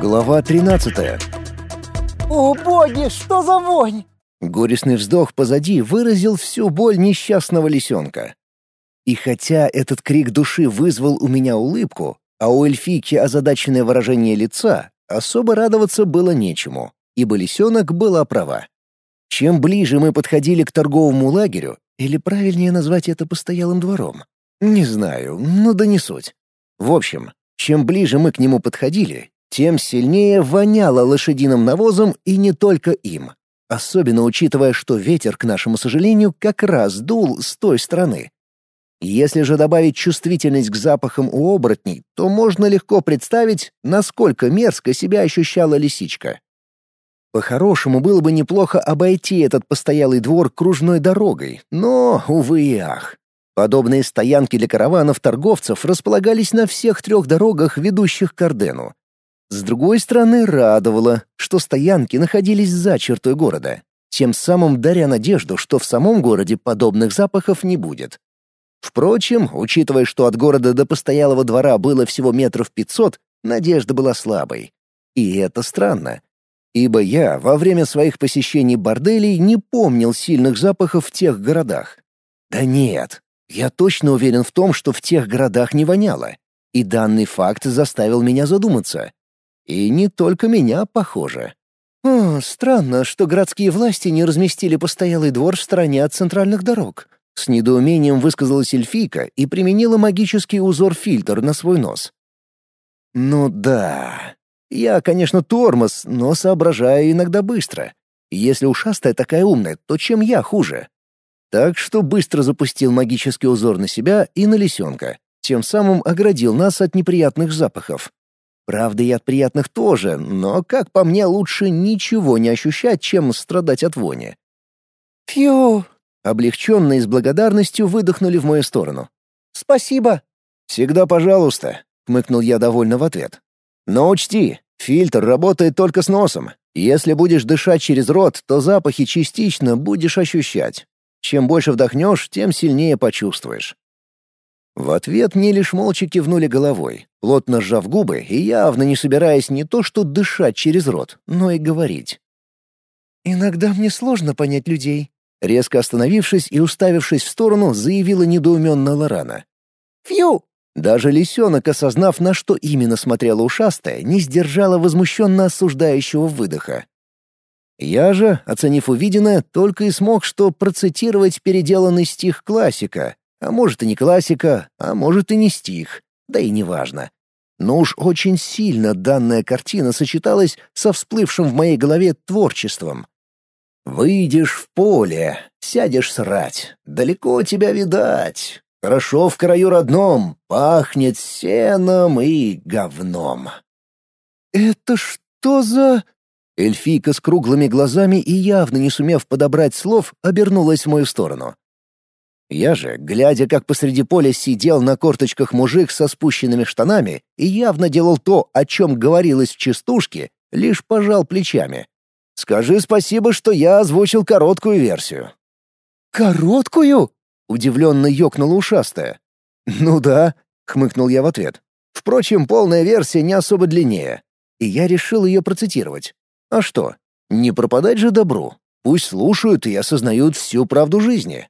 Глава 13. О боги, что за вонь? Горестный вздох позади выразил всю боль несчастного лисенка. И хотя этот крик души вызвал у меня улыбку, а у эльфийки озадаченное выражение лица, особо радоваться было нечему, ибо лисенок была права. Чем ближе мы подходили к торговому лагерю, или правильнее назвать это постоялым двором, не знаю, но да не суть. В общем, чем ближе мы к нему подходили, тем сильнее воняло лошадиным навозом и не только им. Особенно учитывая, что ветер, к нашему сожалению, как раз дул с той стороны. Если же добавить чувствительность к запахам у оборотней, то можно легко представить, насколько мерзко себя ощущала лисичка. По-хорошему было бы неплохо обойти этот постоялый двор кружной дорогой, но, увы и ах. Подобные стоянки для караванов торговцев располагались на всех трех дорогах, ведущих к Ордену. С другой стороны, радовало, что стоянки находились за чертой города, тем самым даря надежду, что в самом городе подобных запахов не будет. Впрочем, учитывая, что от города до постоялого двора было всего метров пятьсот, надежда была слабой. И это странно, ибо я во время своих посещений борделей не помнил сильных запахов в тех городах. Да нет, я точно уверен в том, что в тех городах не воняло. И данный факт заставил меня задуматься. И не только меня, похоже. О, странно, что городские власти не разместили постоялый двор в стороне от центральных дорог. С недоумением высказалась эльфийка и применила магический узор-фильтр на свой нос. Ну да. Я, конечно, тормоз, но соображаю иногда быстро. Если ушастая такая умная, то чем я хуже? Так что быстро запустил магический узор на себя и на лисенка, тем самым оградил нас от неприятных запахов. Правда, и от приятных тоже, но, как по мне, лучше ничего не ощущать, чем страдать от вони. Фью! Облегченно и с благодарностью выдохнули в мою сторону. Спасибо. Всегда пожалуйста, хмыкнул я довольно в ответ. Но учти, фильтр работает только с носом. Если будешь дышать через рот, то запахи частично будешь ощущать. Чем больше вдохнешь, тем сильнее почувствуешь. В ответ мне лишь молча кивнули головой, плотно сжав губы и явно не собираясь не то что дышать через рот, но и говорить. «Иногда мне сложно понять людей», — резко остановившись и уставившись в сторону, заявила недоуменно Лорана. «Фью!» Даже лисенок, осознав, на что именно смотрела ушастая, не сдержала возмущенно осуждающего выдоха. Я же, оценив увиденное, только и смог что процитировать переделанный стих классика, а может и не классика, а может и не стих, да и неважно. Но уж очень сильно данная картина сочеталась со всплывшим в моей голове творчеством. «Выйдешь в поле, сядешь срать, далеко тебя видать. Хорошо в краю родном, пахнет сеном и говном». «Это что за...» Эльфийка с круглыми глазами и явно не сумев подобрать слов, обернулась в мою сторону. Я же, глядя, как посреди поля сидел на корточках мужик со спущенными штанами и явно делал то, о чем говорилось в частушке, лишь пожал плечами. «Скажи спасибо, что я озвучил короткую версию». «Короткую?» — удивленно ёкнула ушастая. «Ну да», — хмыкнул я в ответ. «Впрочем, полная версия не особо длиннее, и я решил ее процитировать. А что, не пропадать же добру. Пусть слушают и осознают всю правду жизни.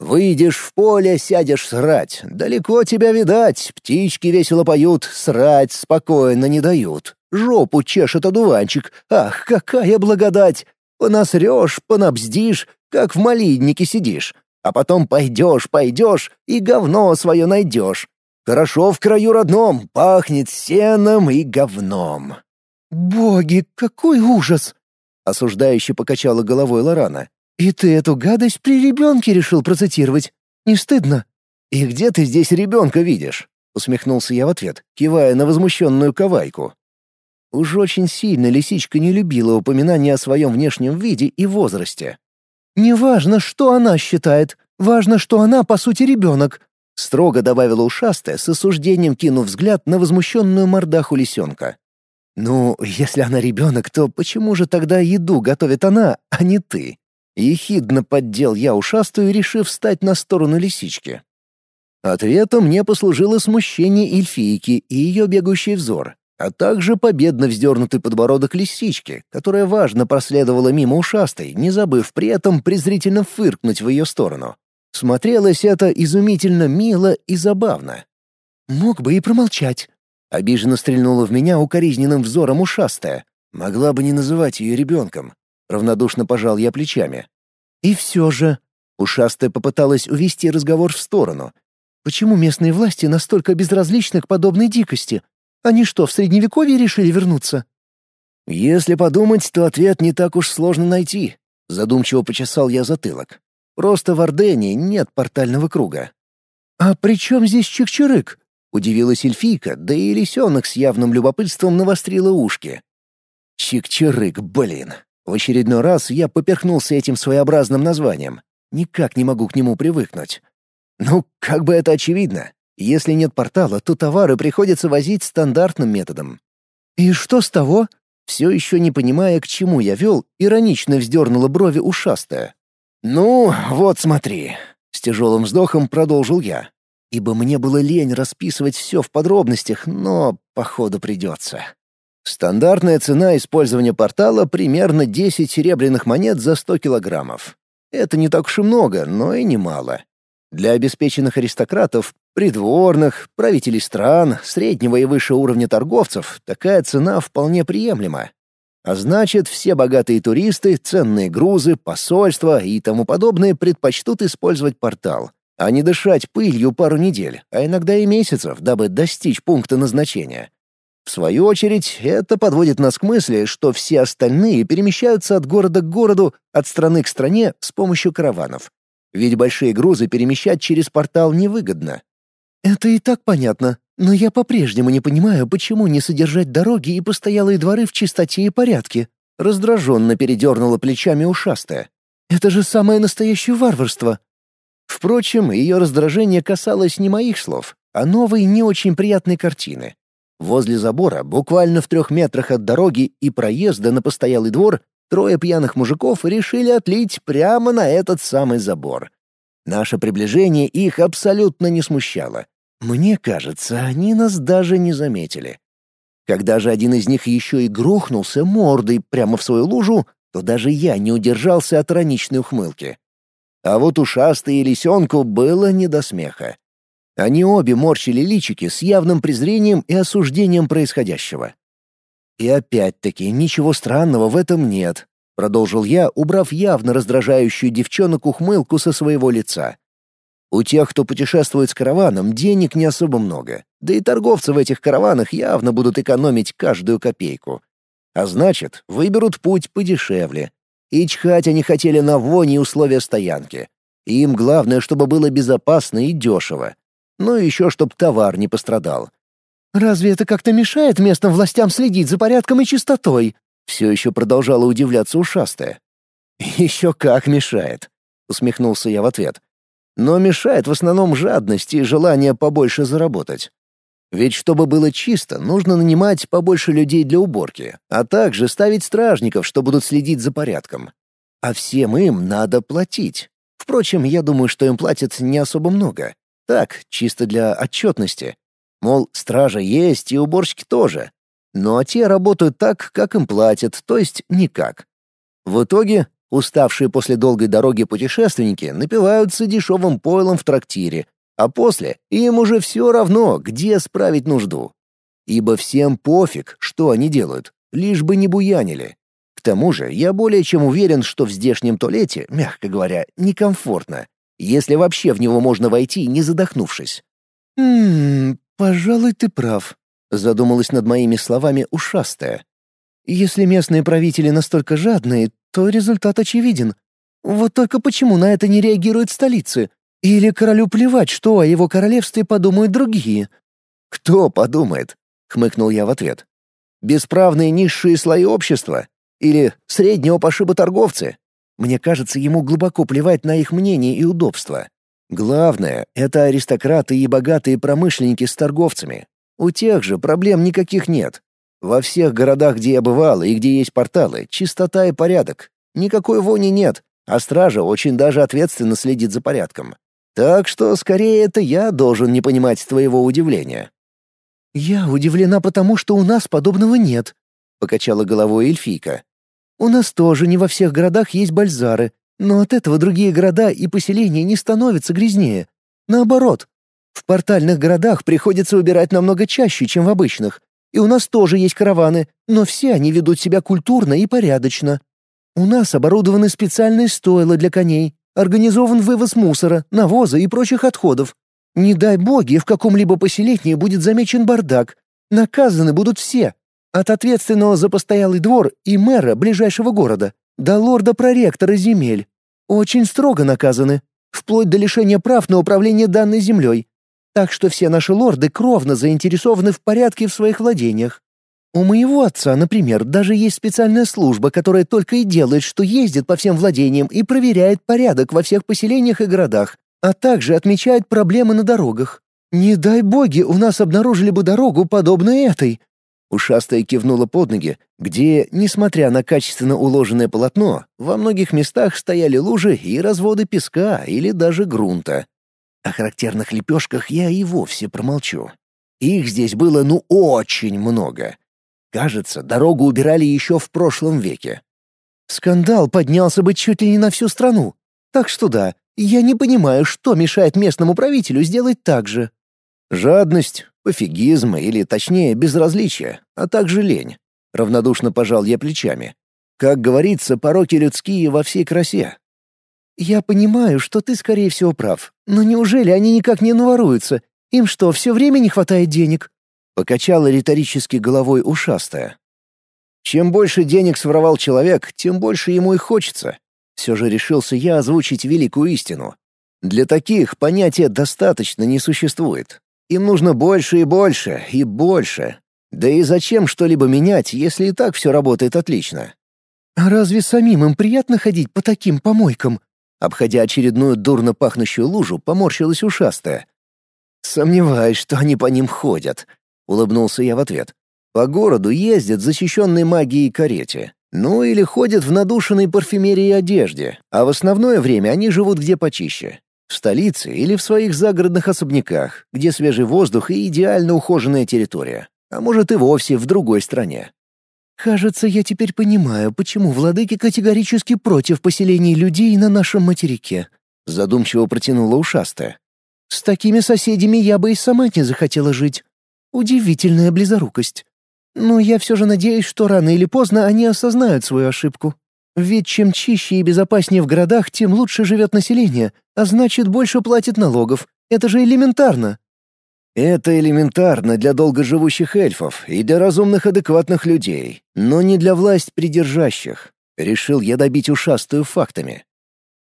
Выйдешь в поле, сядешь срать. Далеко тебя видать, птички весело поют, срать спокойно не дают. Жопу чешет одуванчик, ах, какая благодать! Понасрешь, понабздишь, как в малиднике сидишь. А потом пойдешь, пойдешь и говно свое найдешь. Хорошо в краю родном, пахнет сеном и говном. «Боги, какой ужас!» — осуждающе покачала головой Лорана. «И ты эту гадость при ребенке решил процитировать? Не стыдно?» «И где ты здесь ребенка видишь?» — усмехнулся я в ответ, кивая на возмущенную кавайку. Уж очень сильно лисичка не любила упоминания о своем внешнем виде и возрасте. «Неважно, что она считает, важно, что она, по сути, ребенок», — строго добавила ушастая, с осуждением кинув взгляд на возмущенную мордаху лисенка. «Ну, если она ребенок, то почему же тогда еду готовит она, а не ты?» Ехидно поддел я ушастую, решив встать на сторону лисички. Ответом мне послужило смущение эльфийки и ее бегущий взор, а также победно вздернутый подбородок лисички, которая важно проследовала мимо ушастой, не забыв при этом презрительно фыркнуть в ее сторону. Смотрелось это изумительно мило и забавно. «Мог бы и промолчать», — обиженно стрельнула в меня укоризненным взором ушастая. «Могла бы не называть ее ребенком», — равнодушно пожал я плечами. «И все же...» — ушастая попыталась увести разговор в сторону. «Почему местные власти настолько безразличны к подобной дикости? Они что, в Средневековье решили вернуться?» «Если подумать, то ответ не так уж сложно найти», — задумчиво почесал я затылок. «Просто в Ордене нет портального круга». «А при чем здесь Чикчирык?» — удивилась эльфийка, да и лисенок с явным любопытством навострила ушки. «Чикчирык, блин!» В очередной раз я поперхнулся этим своеобразным названием. Никак не могу к нему привыкнуть. Ну, как бы это очевидно. Если нет портала, то товары приходится возить стандартным методом. И что с того? Все еще не понимая, к чему я вел, иронично вздернула брови ушастая. «Ну, вот смотри», — с тяжелым вздохом продолжил я. Ибо мне было лень расписывать все в подробностях, но, походу, придется. Стандартная цена использования портала примерно 10 серебряных монет за 100 килограммов. Это не так уж и много, но и немало. Для обеспеченных аристократов, придворных, правителей стран, среднего и выше уровня торговцев такая цена вполне приемлема. А значит, все богатые туристы, ценные грузы, посольства и тому подобное предпочтут использовать портал, а не дышать пылью пару недель, а иногда и месяцев, дабы достичь пункта назначения. В свою очередь, это подводит нас к мысли, что все остальные перемещаются от города к городу, от страны к стране с помощью караванов. Ведь большие грузы перемещать через портал невыгодно. Это и так понятно, но я по-прежнему не понимаю, почему не содержать дороги и постоялые дворы в чистоте и порядке. Раздраженно передернула плечами ушастая. Это же самое настоящее варварство. Впрочем, ее раздражение касалось не моих слов, а новой не очень приятной картины. Возле забора, буквально в трех метрах от дороги и проезда на постоялый двор, трое пьяных мужиков решили отлить прямо на этот самый забор. Наше приближение их абсолютно не смущало. Мне кажется, они нас даже не заметили. Когда же один из них еще и грохнулся мордой прямо в свою лужу, то даже я не удержался от раничной ухмылки. А вот ушастый и лисенку было не до смеха. Они обе морщили личики с явным презрением и осуждением происходящего. И опять-таки ничего странного в этом нет, продолжил я, убрав явно раздражающую девчонок ухмылку со своего лица. У тех, кто путешествует с караваном, денег не особо много, да и торговцы в этих караванах явно будут экономить каждую копейку. А значит, выберут путь подешевле. И чхать они хотели на вони и условия стоянки. им главное, чтобы было безопасно и дешево. Ну и еще, чтобы товар не пострадал. «Разве это как-то мешает местным властям следить за порядком и чистотой?» Все еще продолжала удивляться ушастая. «Еще как мешает», — усмехнулся я в ответ. «Но мешает в основном жадность и желание побольше заработать. Ведь чтобы было чисто, нужно нанимать побольше людей для уборки, а также ставить стражников, что будут следить за порядком. А всем им надо платить. Впрочем, я думаю, что им платят не особо много. Так, чисто для отчетности. Мол, стража есть и уборщики тоже. Но те работают так, как им платят, то есть никак. В итоге, уставшие после долгой дороги путешественники напиваются дешевым пойлом в трактире, а после им уже все равно, где справить нужду. Ибо всем пофиг, что они делают, лишь бы не буянили. К тому же я более чем уверен, что в здешнем туалете, мягко говоря, некомфортно, если вообще в него можно войти, не задохнувшись. «Ммм, «Пожалуй, ты прав», — задумалась над моими словами ушастая. «Если местные правители настолько жадные, то результат очевиден. Вот только почему на это не реагируют столицы? Или королю плевать, что о его королевстве подумают другие?» «Кто подумает?» — хмыкнул я в ответ. «Бесправные низшие слои общества? Или среднего пошиба торговцы? Мне кажется, ему глубоко плевать на их мнение и удобство. Главное — это аристократы и богатые промышленники с торговцами. У тех же проблем никаких нет. Во всех городах, где я бывал и где есть порталы, чистота и порядок. Никакой вони нет, а стража очень даже ответственно следит за порядком. Так что, скорее, это я должен не понимать твоего удивления. «Я удивлена потому, что у нас подобного нет», — покачала головой эльфийка. «У нас тоже не во всех городах есть бальзары, но от этого другие города и поселения не становятся грязнее. Наоборот, в портальных городах приходится убирать намного чаще, чем в обычных. И у нас тоже есть караваны, но все они ведут себя культурно и порядочно. У нас оборудованы специальные стойла для коней, организован вывоз мусора, навоза и прочих отходов. Не дай боги, в каком-либо поселении будет замечен бардак. Наказаны будут все. От ответственного за постоялый двор и мэра ближайшего города до лорда-проректора земель. Очень строго наказаны, вплоть до лишения прав на управление данной землей. Так что все наши лорды кровно заинтересованы в порядке в своих владениях. У моего отца, например, даже есть специальная служба, которая только и делает, что ездит по всем владениям и проверяет порядок во всех поселениях и городах, а также отмечает проблемы на дорогах. Не дай боги, у нас обнаружили бы дорогу, подобную этой. Ушастая кивнула под ноги, где, несмотря на качественно уложенное полотно, во многих местах стояли лужи и разводы песка или даже грунта. О характерных лепешках я и вовсе промолчу. Их здесь было ну очень много. Кажется, дорогу убирали еще в прошлом веке. Скандал поднялся бы чуть ли не на всю страну. Так что да, я не понимаю, что мешает местному правителю сделать так же. Жадность, пофигизм или, точнее, безразличие, а также лень. Равнодушно пожал я плечами. Как говорится, пороки людские во всей красе. «Я понимаю, что ты, скорее всего, прав. Но неужели они никак не наворуются? Им что, все время не хватает денег?» Покачала риторически головой ушастая. Чем больше денег своровал человек, тем больше ему и хочется. Все же решился я озвучить великую истину. Для таких понятия «достаточно» не существует. Им нужно больше и больше, и больше. Да и зачем что-либо менять, если и так все работает отлично? А разве самим им приятно ходить по таким помойкам? Обходя очередную дурно пахнущую лужу, поморщилась ушастая. «Сомневаюсь, что они по ним ходят», — улыбнулся я в ответ. «По городу ездят защищенные магией карете. Ну или ходят в надушенной парфюмерии одежде, а в основное время они живут где почище. В столице или в своих загородных особняках, где свежий воздух и идеально ухоженная территория. А может и вовсе в другой стране. Кажется, я теперь понимаю, почему владыки категорически против поселений людей на нашем материке. Задумчиво протянула ушастая. С такими соседями я бы и сама не захотела жить. Удивительная близорукость. Но я все же надеюсь, что рано или поздно они осознают свою ошибку. Ведь чем чище и безопаснее в городах, тем лучше живет население, а значит, больше платит налогов. Это же элементарно. Это элементарно для долгоживущих эльфов и для разумных адекватных людей, но не для власть придержащих. Решил я добить ушастую фактами.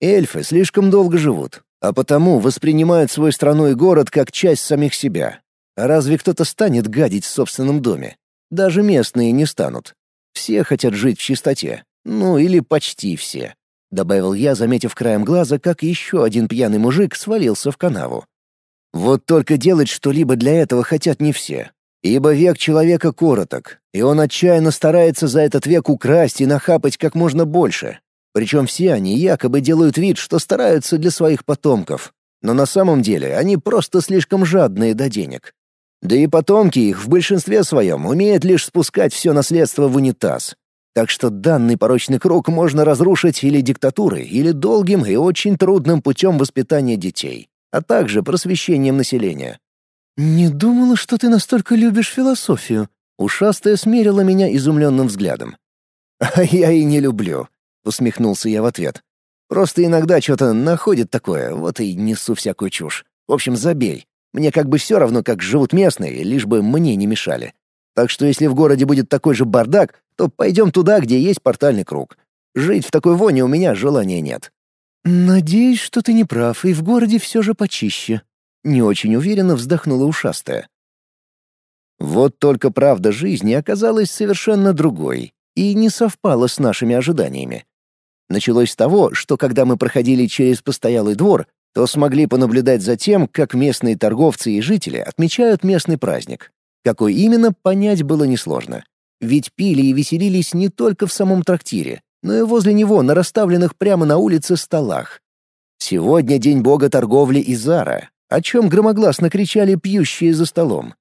Эльфы слишком долго живут, а потому воспринимают свой страну и город как часть самих себя. Разве кто-то станет гадить в собственном доме? Даже местные не станут. Все хотят жить в чистоте. Ну, или почти все. Добавил я, заметив краем глаза, как еще один пьяный мужик свалился в канаву. Вот только делать что-либо для этого хотят не все. Ибо век человека короток, и он отчаянно старается за этот век украсть и нахапать как можно больше. Причем все они якобы делают вид, что стараются для своих потомков. Но на самом деле они просто слишком жадные до денег. Да и потомки их в большинстве своем умеют лишь спускать все наследство в унитаз. Так что данный порочный круг можно разрушить или диктатурой, или долгим и очень трудным путем воспитания детей а также просвещением населения. «Не думала, что ты настолько любишь философию», — ушастая смерила меня изумленным взглядом. «А я и не люблю», — усмехнулся я в ответ. «Просто иногда что-то находит такое, вот и несу всякую чушь. В общем, забей. Мне как бы все равно, как живут местные, лишь бы мне не мешали. Так что если в городе будет такой же бардак, то пойдем туда, где есть портальный круг. Жить в такой воне у меня желания нет. «Надеюсь, что ты не прав, и в городе все же почище», — не очень уверенно вздохнула ушастая. Вот только правда жизни оказалась совершенно другой и не совпала с нашими ожиданиями. Началось с того, что когда мы проходили через постоялый двор, то смогли понаблюдать за тем, как местные торговцы и жители отмечают местный праздник. Какой именно, понять было несложно. Ведь пили и веселились не только в самом трактире, но и возле него на расставленных прямо на улице столах. Сегодня день бога торговли Изара, о чем громогласно кричали пьющие за столом.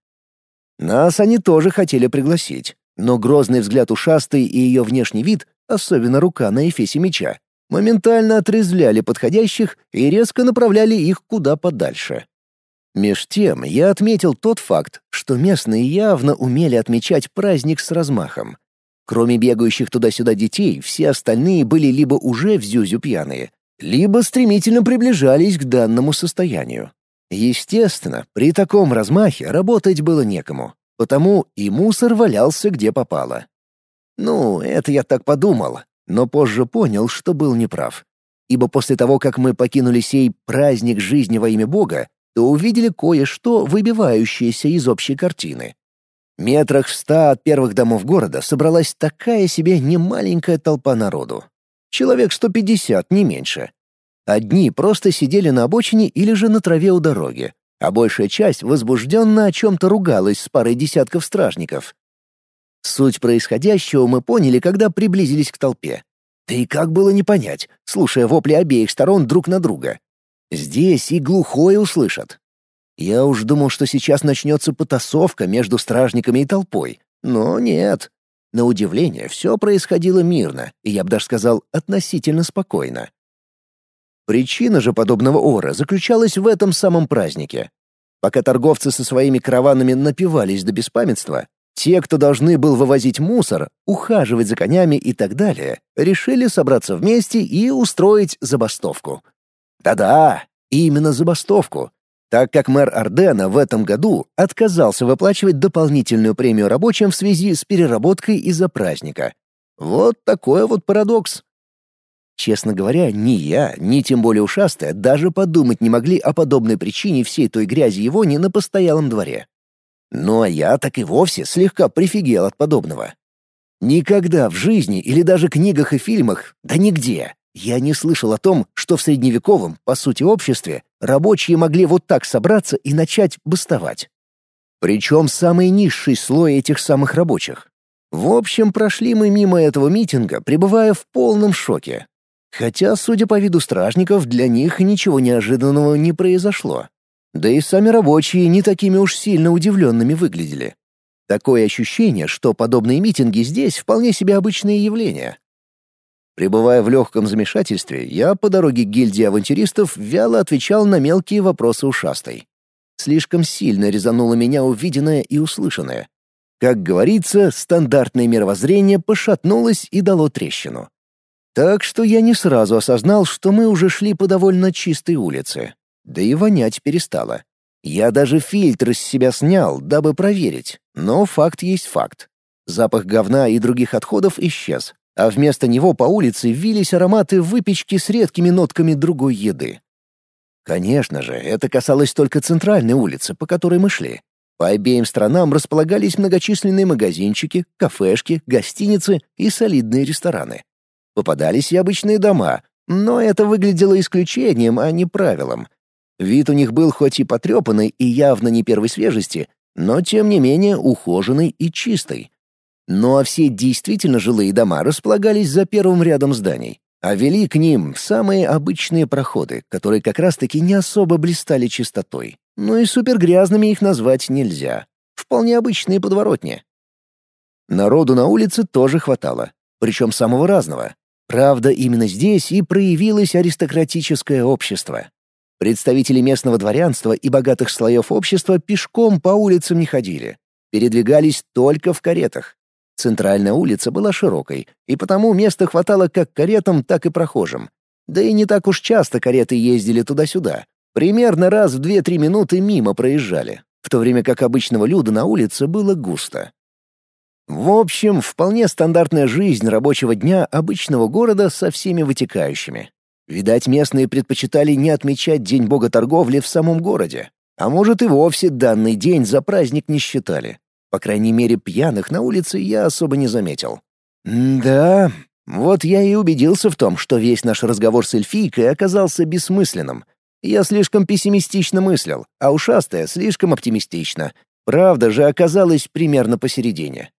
Нас они тоже хотели пригласить, но грозный взгляд ушастой и ее внешний вид, особенно рука на эфесе меча, моментально отрезвляли подходящих и резко направляли их куда подальше. Меж тем я отметил тот факт, что местные явно умели отмечать праздник с размахом. Кроме бегающих туда-сюда детей, все остальные были либо уже в зюзю пьяные, либо стремительно приближались к данному состоянию. Естественно, при таком размахе работать было некому, потому и мусор валялся где попало. Ну, это я так подумал, но позже понял, что был неправ. Ибо после того, как мы покинули сей праздник жизни во имя Бога, то увидели кое-что, выбивающееся из общей картины. Метрах в ста от первых домов города собралась такая себе немаленькая толпа народу. Человек сто пятьдесят, не меньше. Одни просто сидели на обочине или же на траве у дороги, а большая часть возбужденно о чем-то ругалась с парой десятков стражников. Суть происходящего мы поняли, когда приблизились к толпе. Да и как было не понять, слушая вопли обеих сторон друг на друга. Здесь и глухое услышат. Я уж думал, что сейчас начнется потасовка между стражниками и толпой, но нет. На удивление, все происходило мирно, и я бы даже сказал, относительно спокойно. Причина же подобного ора заключалась в этом самом празднике. Пока торговцы со своими караванами напивались до беспамятства, те, кто должны был вывозить мусор, ухаживать за конями и так далее, решили собраться вместе и устроить забастовку. Да-да, именно забастовку, так как мэр Ардена в этом году отказался выплачивать дополнительную премию рабочим в связи с переработкой из-за праздника. Вот такой вот парадокс. Честно говоря, ни я, ни тем более ушастая даже подумать не могли о подобной причине всей той грязи его не на постоялом дворе. Ну а я так и вовсе слегка прифигел от подобного. Никогда в жизни или даже книгах и фильмах, да нигде, я не слышал о том, что в средневековом, по сути, обществе рабочие могли вот так собраться и начать бастовать. Причем самый низший слой этих самых рабочих. В общем, прошли мы мимо этого митинга, пребывая в полном шоке. Хотя, судя по виду стражников, для них ничего неожиданного не произошло. Да и сами рабочие не такими уж сильно удивленными выглядели. Такое ощущение, что подобные митинги здесь вполне себе обычные явления. Пребывая в легком замешательстве, я по дороге к гильдии авантюристов вяло отвечал на мелкие вопросы ушастой. Слишком сильно резануло меня увиденное и услышанное. Как говорится, стандартное мировоззрение пошатнулось и дало трещину. Так что я не сразу осознал, что мы уже шли по довольно чистой улице. Да и вонять перестало. Я даже фильтр с себя снял, дабы проверить, но факт есть факт. Запах говна и других отходов исчез, а вместо него по улице вились ароматы выпечки с редкими нотками другой еды. Конечно же, это касалось только центральной улицы, по которой мы шли. По обеим сторонам располагались многочисленные магазинчики, кафешки, гостиницы и солидные рестораны. Попадались и обычные дома, но это выглядело исключением, а не правилом. Вид у них был хоть и потрепанный и явно не первой свежести, но тем не менее ухоженный и чистый. Ну а все действительно жилые дома располагались за первым рядом зданий, а вели к ним самые обычные проходы, которые как раз-таки не особо блистали чистотой. Ну и супергрязными их назвать нельзя. Вполне обычные подворотни. Народу на улице тоже хватало, причем самого разного. Правда, именно здесь и проявилось аристократическое общество. Представители местного дворянства и богатых слоев общества пешком по улицам не ходили. Передвигались только в каретах. Центральная улица была широкой, и потому места хватало как каретам, так и прохожим. Да и не так уж часто кареты ездили туда-сюда. Примерно раз в 2-3 минуты мимо проезжали, в то время как обычного люда на улице было густо. В общем, вполне стандартная жизнь рабочего дня обычного города со всеми вытекающими. Видать, местные предпочитали не отмечать День бога торговли в самом городе. А может и вовсе данный день за праздник не считали. По крайней мере, пьяных на улице я особо не заметил. да, вот я и убедился в том, что весь наш разговор с эльфийкой оказался бессмысленным. Я слишком пессимистично мыслил, а ушастая слишком оптимистично. Правда же оказалась примерно посередине.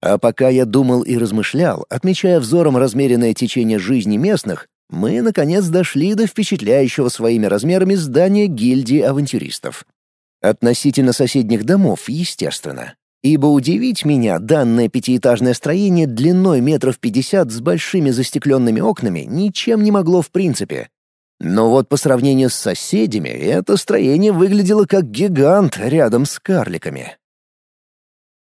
А пока я думал и размышлял, отмечая взором размеренное течение жизни местных, мы, наконец, дошли до впечатляющего своими размерами здания гильдии авантюристов. Относительно соседних домов, естественно. Ибо удивить меня данное пятиэтажное строение длиной метров пятьдесят с большими застекленными окнами ничем не могло в принципе. Но вот по сравнению с соседями, это строение выглядело как гигант рядом с карликами.